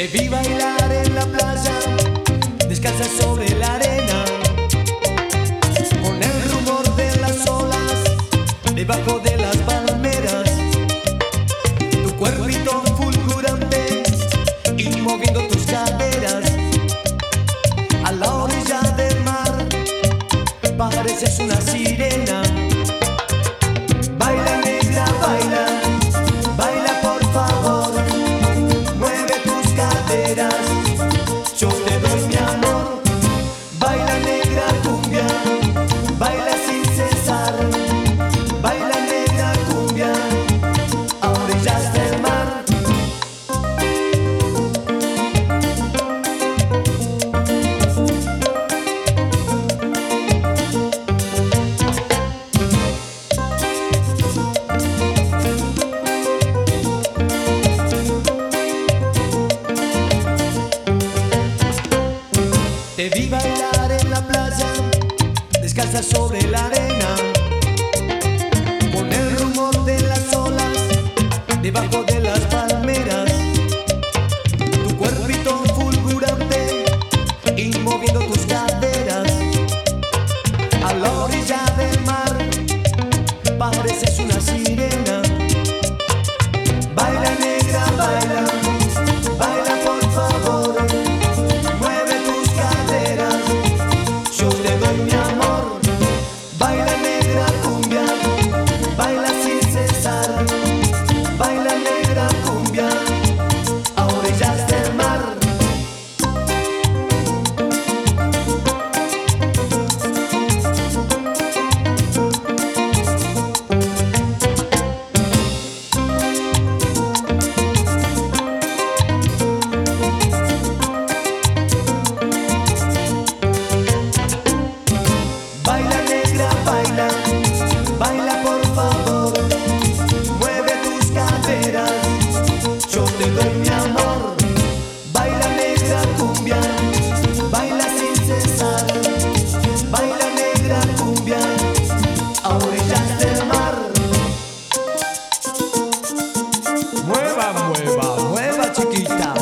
Te vi bailar en la playa, descansa sobre la arena, con el rumor de las olas, debajo de las palmeras, tu cuerpito fulgurante y moviendo tus caderas. A la orilla del mar, pareces una sirena. Te vi bailar en la playa, descalza sobre la arena, con el rumor de las olas debajo de las palmeras. Tu cuerpito fulgurante y moviendo tus caderas a la orilla del mar, parece hierba nueva chiquita.